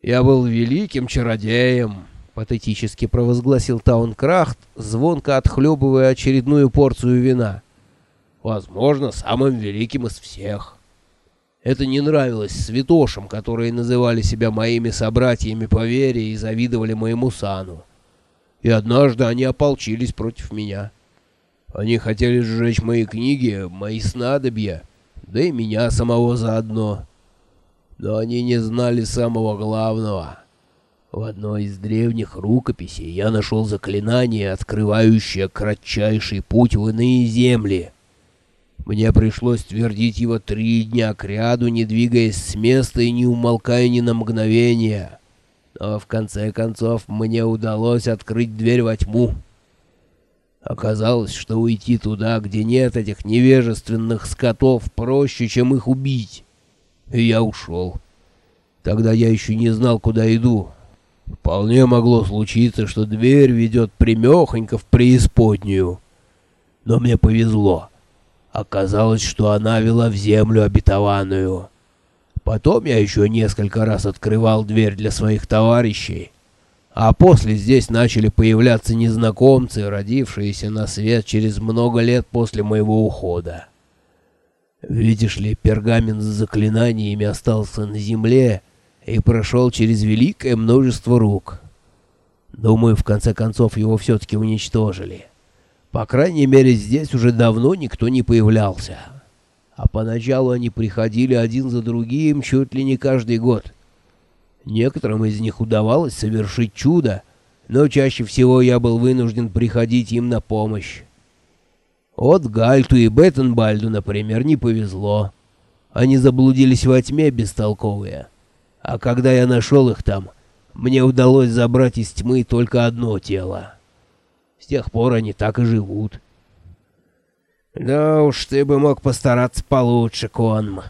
«Я был великим чародеем», — патетически провозгласил Таункрахт, звонко отхлебывая очередную порцию вина. «Возможно, самым великим из всех». Это не нравилось святошам, которые называли себя моими собратьями по вере и завидовали моему сану. И однажды они ополчились против меня. Они хотели сжечь мои книги, мои снадобья, да и меня самого заодно. Но они не знали самого главного. В одной из древних рукописей я нашел заклинание, открывающее кратчайший путь в иные земли. Мне пришлось твердить его три дня кряду, не двигаясь с места и не умолкая ни на мгновение. Но в конце концов мне удалось открыть дверь во тьму. Оказалось, что уйти туда, где нет этих невежественных скотов, проще, чем их убить. И я ушел. Тогда я еще не знал, куда иду. Вполне могло случиться, что дверь ведет примехонько в преисподнюю. Но мне повезло. Оказалось, что она вела в землю обетованную. Потом я еще несколько раз открывал дверь для своих товарищей. А после здесь начали появляться незнакомцы, родившиеся на свет через много лет после моего ухода. Видишь ли, пергамент с заклинаниями остался на земле и прошел через великое множество рук. Думаю, в конце концов его все-таки уничтожили. По крайней мере, здесь уже давно никто не появлялся. А поначалу они приходили один за другим чуть ли не каждый год. Некоторым из них удавалось совершить чудо, но чаще всего я был вынужден приходить им на помощь. Вот Гальту и Беттенбальду, например, не повезло. Они заблудились во тьме бестолковые. А когда я нашел их там, мне удалось забрать из тьмы только одно тело. С тех пор они так и живут. «Да уж, ты бы мог постараться получше, Конм!»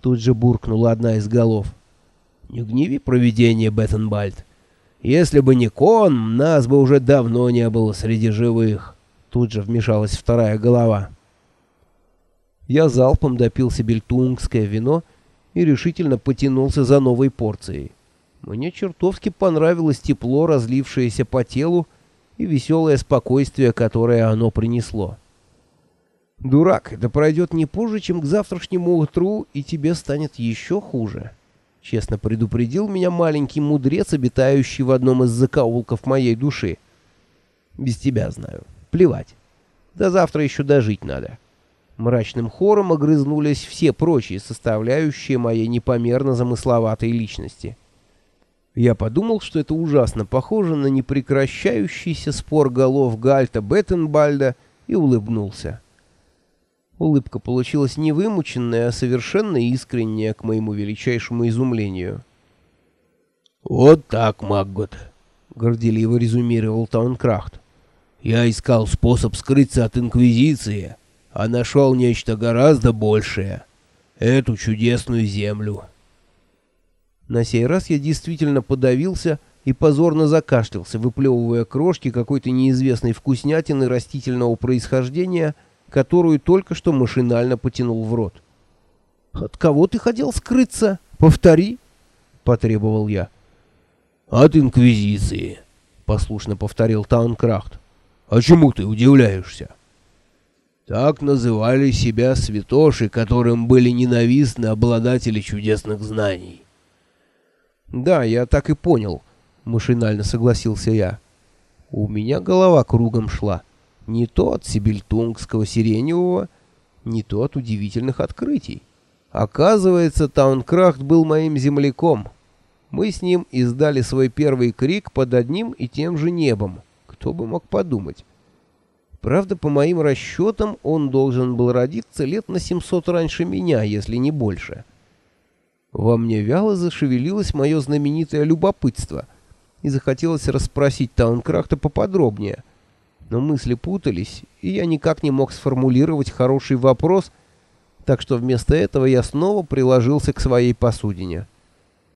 Тут же буркнула одна из голов. «Не гневи провидение, Беттенбальд. Если бы не Кон, нас бы уже давно не было среди живых». Тут же вмешалась вторая голова. Я залпом допил себельтунгское вино и решительно потянулся за новой порцией. Мне чертовски понравилось тепло, разлившееся по телу, и веселое спокойствие, которое оно принесло. «Дурак, это пройдет не позже, чем к завтрашнему утру, и тебе станет еще хуже», — честно предупредил меня маленький мудрец, обитающий в одном из закоулков моей души. «Без тебя знаю». Плевать. До завтра еще дожить надо. Мрачным хором огрызнулись все прочие составляющие моей непомерно замысловатой личности. Я подумал, что это ужасно похоже на непрекращающийся спор голов Гальта Беттенбальда и улыбнулся. Улыбка получилась не вымученная, а совершенно искренняя, к моему величайшему изумлению. «Вот так, Маггот», — горделиво резюмировал Таункрафт. Я искал способ скрыться от Инквизиции, а нашел нечто гораздо большее — эту чудесную землю. На сей раз я действительно подавился и позорно закашлялся, выплевывая крошки какой-то неизвестной вкуснятины растительного происхождения, которую только что машинально потянул в рот. «От кого ты хотел скрыться? Повтори!» — потребовал я. «От Инквизиции», — послушно повторил Таункрафт. А чему ты удивляешься? Так называли себя святоши, которым были ненавистны обладатели чудесных знаний. Да, я так и понял, машинально согласился я. У меня голова кругом шла. Не то от сибильтунгского сиреневого, не то от удивительных открытий. Оказывается, Таункрафт был моим земляком. Мы с ним издали свой первый крик под одним и тем же небом. Кто бы мог подумать. Правда, по моим расчетам, он должен был родиться лет на 700 раньше меня, если не больше. Во мне вяло зашевелилось мое знаменитое любопытство, и захотелось расспросить Таункрахта поподробнее. Но мысли путались, и я никак не мог сформулировать хороший вопрос, так что вместо этого я снова приложился к своей посудине.